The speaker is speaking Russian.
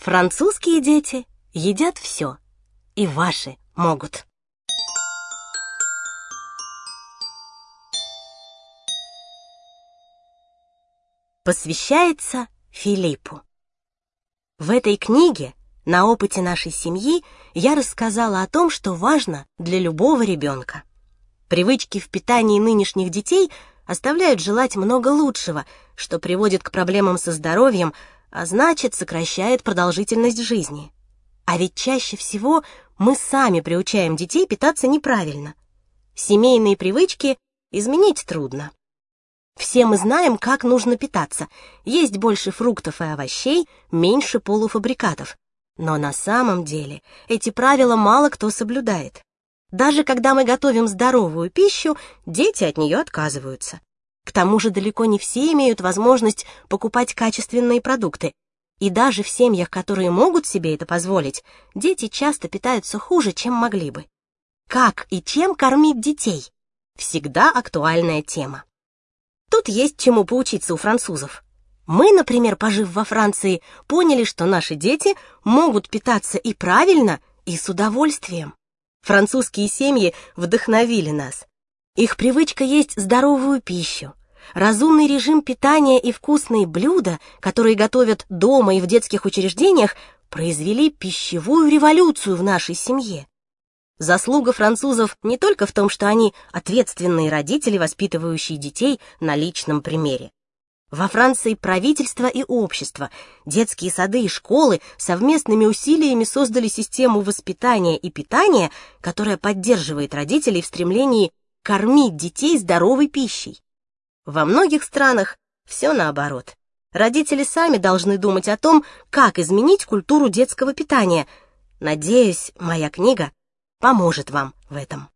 Французские дети едят все, и ваши могут. Посвящается Филиппу. В этой книге на опыте нашей семьи я рассказала о том, что важно для любого ребенка. Привычки в питании нынешних детей оставляют желать много лучшего, что приводит к проблемам со здоровьем, а значит, сокращает продолжительность жизни. А ведь чаще всего мы сами приучаем детей питаться неправильно. Семейные привычки изменить трудно. Все мы знаем, как нужно питаться. Есть больше фруктов и овощей, меньше полуфабрикатов. Но на самом деле эти правила мало кто соблюдает. Даже когда мы готовим здоровую пищу, дети от нее отказываются. К тому же далеко не все имеют возможность покупать качественные продукты. И даже в семьях, которые могут себе это позволить, дети часто питаются хуже, чем могли бы. Как и чем кормить детей? Всегда актуальная тема. Тут есть чему поучиться у французов. Мы, например, пожив во Франции, поняли, что наши дети могут питаться и правильно, и с удовольствием. Французские семьи вдохновили нас. Их привычка есть здоровую пищу, разумный режим питания и вкусные блюда, которые готовят дома и в детских учреждениях, произвели пищевую революцию в нашей семье. Заслуга французов не только в том, что они ответственные родители, воспитывающие детей на личном примере. Во Франции правительство и общество, детские сады и школы совместными усилиями создали систему воспитания и питания, которая поддерживает родителей в стремлении кормить детей здоровой пищей. Во многих странах все наоборот. Родители сами должны думать о том, как изменить культуру детского питания. Надеюсь, моя книга поможет вам в этом.